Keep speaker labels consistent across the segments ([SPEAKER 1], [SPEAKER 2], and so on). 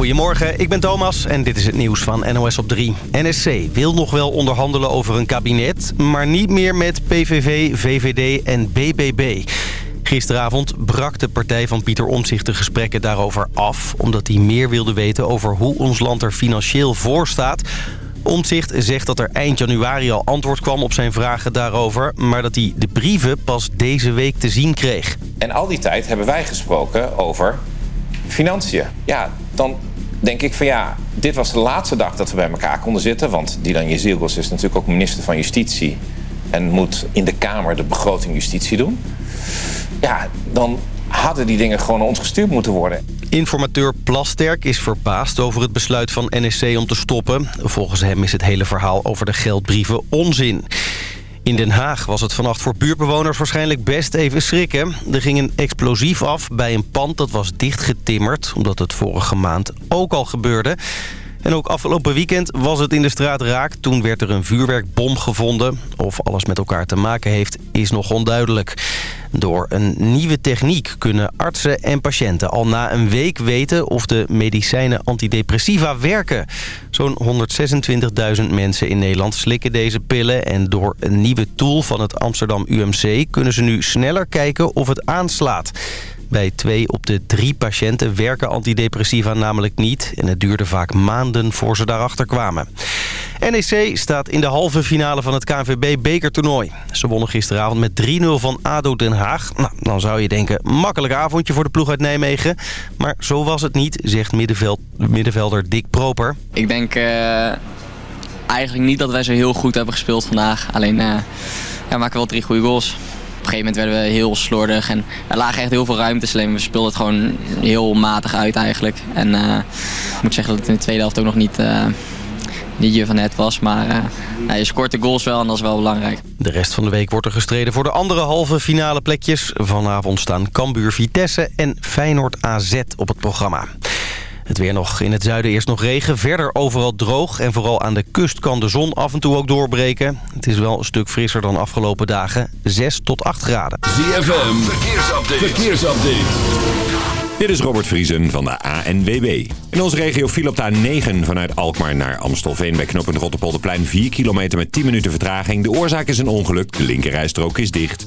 [SPEAKER 1] Goedemorgen, ik ben Thomas en dit is het nieuws van NOS op 3. NSC wil nog wel onderhandelen over een kabinet, maar niet meer met PVV, VVD en BBB. Gisteravond brak de partij van Pieter Omtzigt de gesprekken daarover af... omdat hij meer wilde weten over hoe ons land er financieel voor staat. Omtzigt zegt dat er eind januari al antwoord kwam op zijn vragen daarover... maar dat hij de brieven pas deze week te zien kreeg.
[SPEAKER 2] En al die tijd hebben wij gesproken over financiën. Ja, dan denk ik van ja, dit was de laatste dag dat we bij elkaar konden zitten. Want Dylan Jezielgos is natuurlijk ook minister van Justitie. En moet in de Kamer de begroting Justitie doen. Ja, dan hadden die dingen gewoon ons gestuurd moeten worden.
[SPEAKER 1] Informateur Plasterk is verbaasd over het besluit van NSC om te stoppen. Volgens hem is het hele verhaal over de geldbrieven onzin. In Den Haag was het vannacht voor buurtbewoners waarschijnlijk best even schrikken. Er ging een explosief af bij een pand dat was dichtgetimmerd... omdat het vorige maand ook al gebeurde. En ook afgelopen weekend was het in de straat raak. Toen werd er een vuurwerkbom gevonden. Of alles met elkaar te maken heeft, is nog onduidelijk. Door een nieuwe techniek kunnen artsen en patiënten al na een week weten... of de medicijnen antidepressiva werken. Zo'n 126.000 mensen in Nederland slikken deze pillen... en door een nieuwe tool van het Amsterdam UMC... kunnen ze nu sneller kijken of het aanslaat. Bij twee op de drie patiënten werken antidepressiva namelijk niet... en het duurde vaak maanden voor ze daarachter kwamen. NEC staat in de halve finale van het KNVB-bekertoernooi. Ze wonnen gisteravond met 3-0 van ADO Den Haag. Nou, dan zou je denken, makkelijk avondje voor de ploeg uit Nijmegen. Maar zo was het niet, zegt middenveld, middenvelder Dick Proper.
[SPEAKER 3] Ik denk uh, eigenlijk niet dat wij zo heel goed hebben gespeeld vandaag. Alleen uh, ja, we maken wel drie goede goals op een gegeven moment werden we heel slordig. En er lagen echt heel veel ruimtes. Alleen we speelden het gewoon heel matig uit eigenlijk. En uh, ik moet zeggen dat het in de tweede helft ook nog niet... Uh, niet je van net was, maar uh, je scoort de goals wel en dat is wel belangrijk.
[SPEAKER 1] De rest van de week wordt er gestreden voor de andere halve finale plekjes. Vanavond staan Cambuur Vitesse en Feyenoord AZ op het programma. Het weer nog in het zuiden eerst nog regen. Verder overal droog. En vooral aan de kust kan de zon af en toe ook doorbreken. Het is wel een stuk frisser dan afgelopen dagen. 6 tot 8 graden.
[SPEAKER 4] ZFM, verkeersupdate. verkeersupdate.
[SPEAKER 5] Dit is Robert Vriesen van de ANWB. In onze regio viel op de A9 vanuit Alkmaar naar Amstelveen... bij knooppunt Rotterpolderplein 4 kilometer met 10 minuten vertraging. De oorzaak is een ongeluk. De linkerrijstrook is dicht.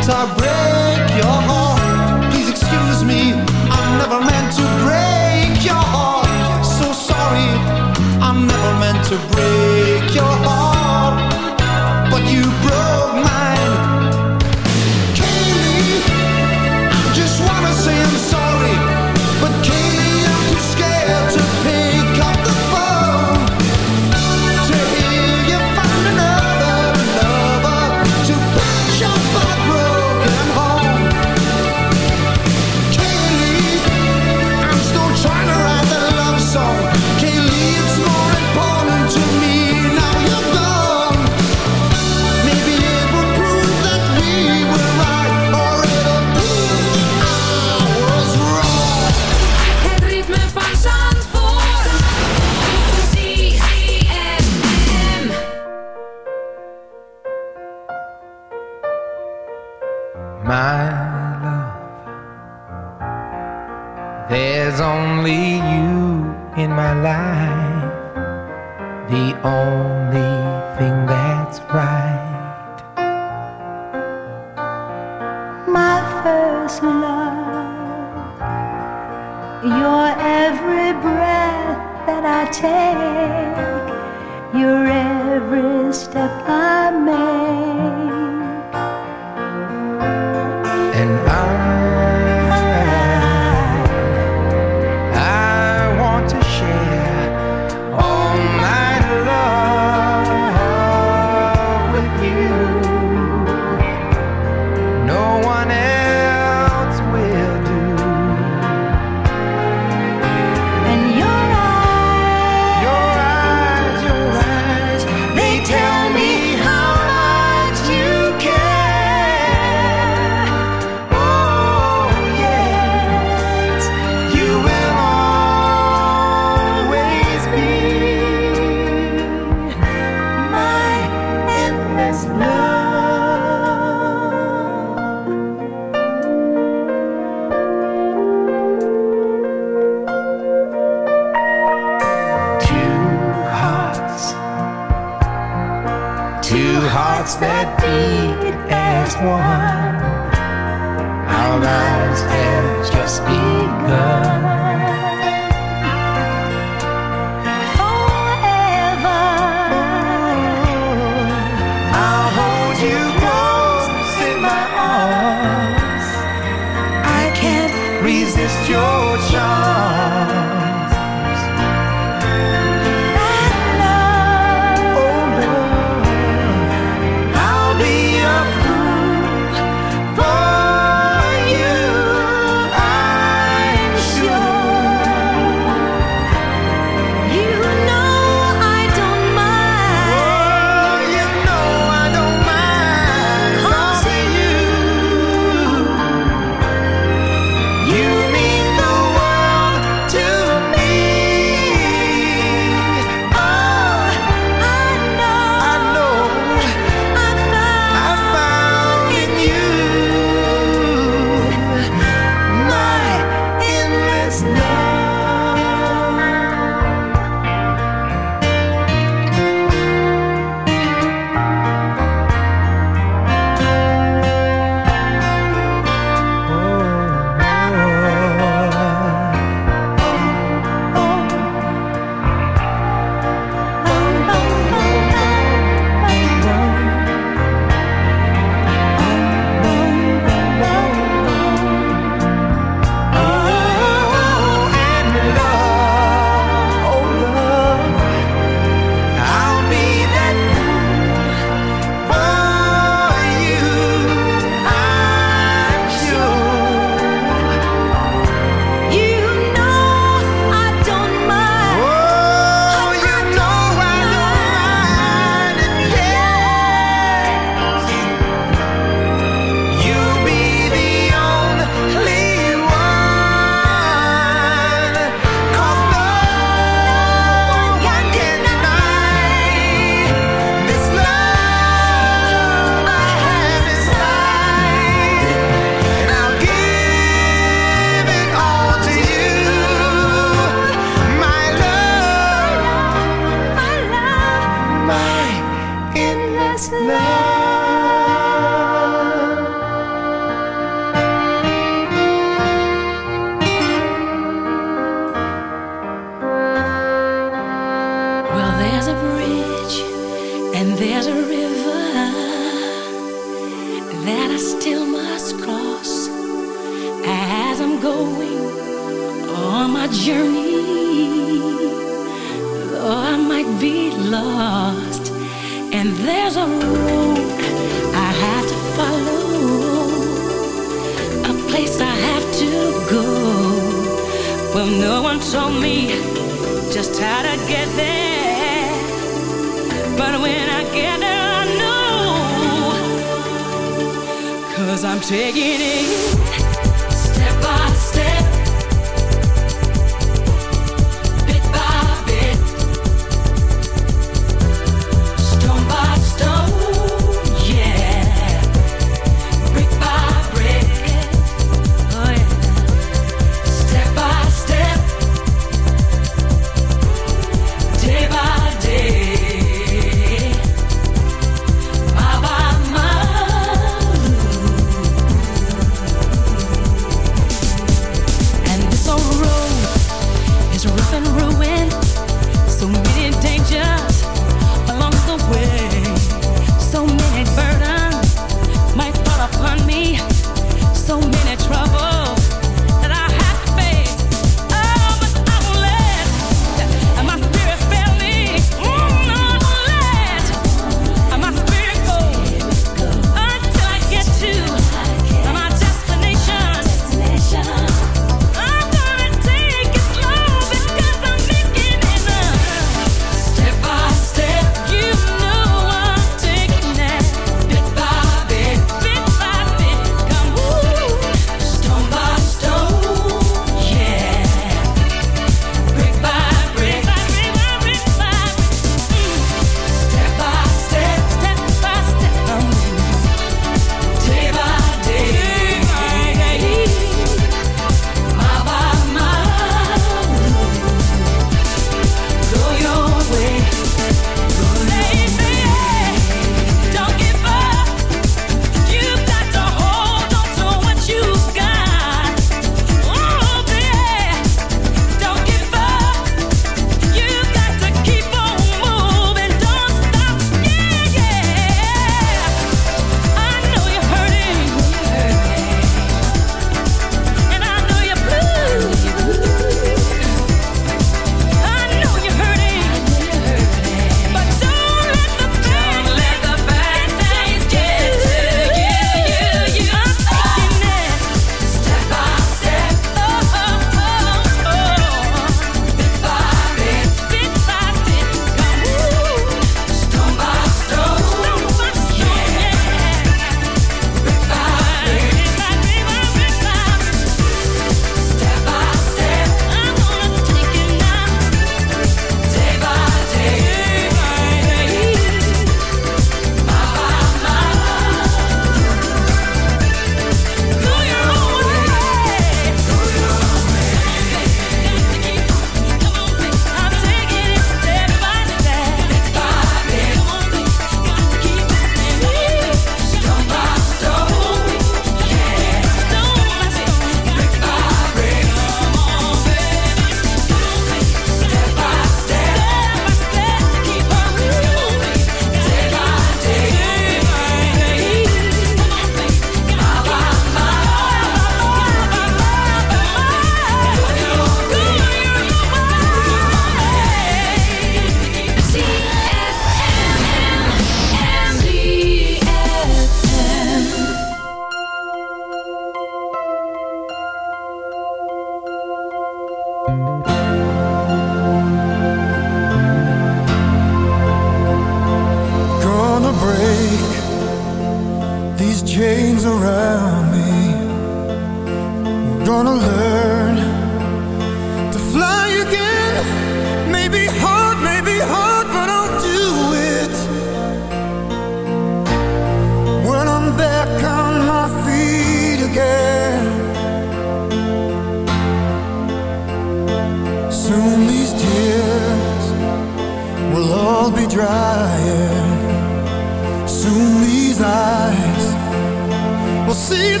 [SPEAKER 6] see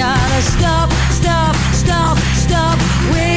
[SPEAKER 7] gotta stop, stop, stop, stop waiting.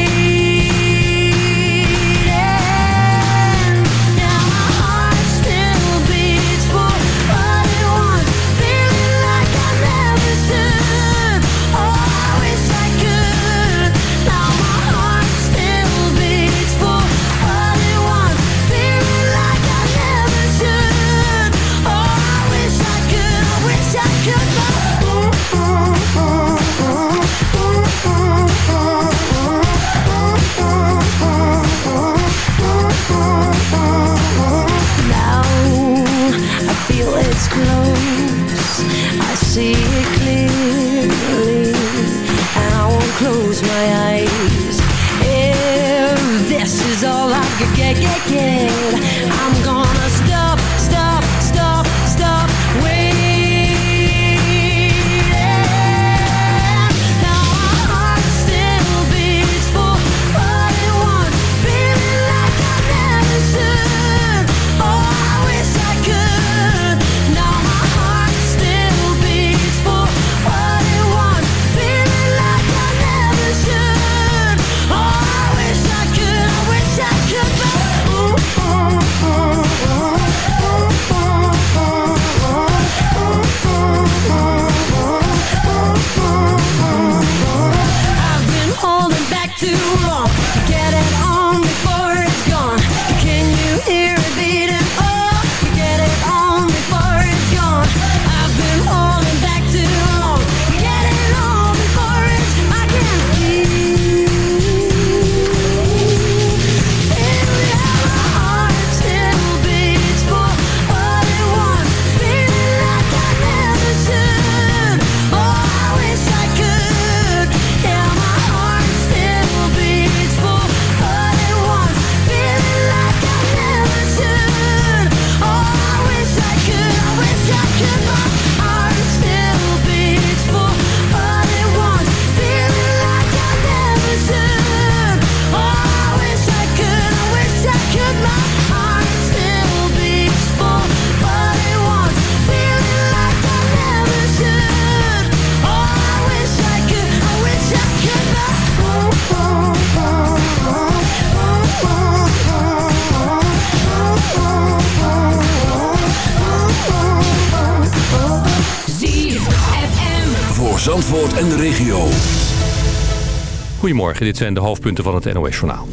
[SPEAKER 8] Dit zijn de hoofdpunten van het NOS-journaal.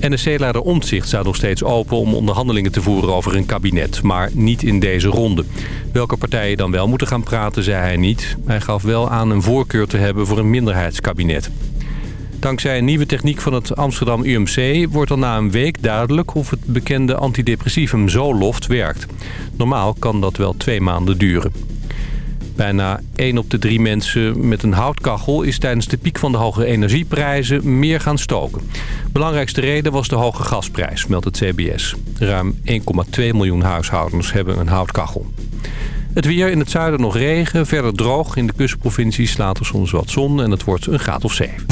[SPEAKER 8] NSC-leider Omtzigt staat nog steeds open om onderhandelingen te voeren over een kabinet, maar niet in deze ronde. Welke partijen dan wel moeten gaan praten, zei hij niet. Hij gaf wel aan een voorkeur te hebben voor een minderheidskabinet. Dankzij een nieuwe techniek van het Amsterdam UMC wordt al na een week duidelijk of het bekende antidepressivum Zoloft werkt. Normaal kan dat wel twee maanden duren. Bijna 1 op de 3 mensen met een houtkachel is tijdens de piek van de hoge energieprijzen meer gaan stoken. Belangrijkste reden was de hoge gasprijs, meldt het CBS. Ruim 1,2 miljoen huishoudens hebben een houtkachel. Het weer in het zuiden nog regen, verder droog. In de kustprovincies later soms wat zon en het wordt een graad of 7.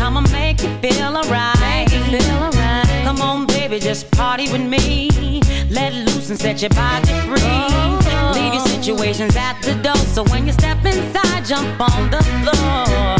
[SPEAKER 9] I'ma make you feel alright. Right. Come on, baby, just party with me. Let loose and set your body free. Oh. Leave your situations at the door. So when you step inside, jump on the floor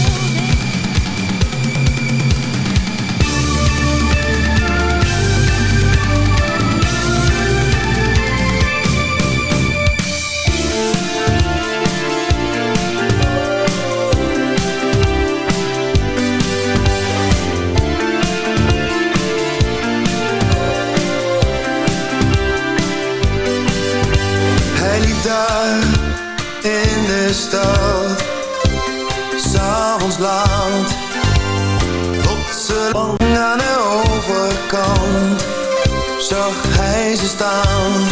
[SPEAKER 10] Zag hij ze staan.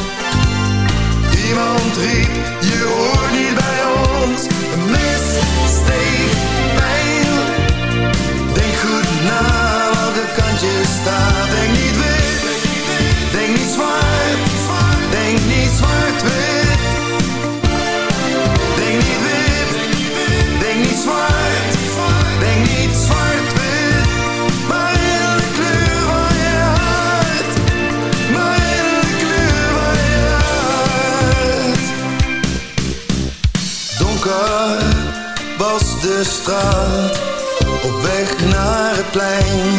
[SPEAKER 11] op weg naar het plein.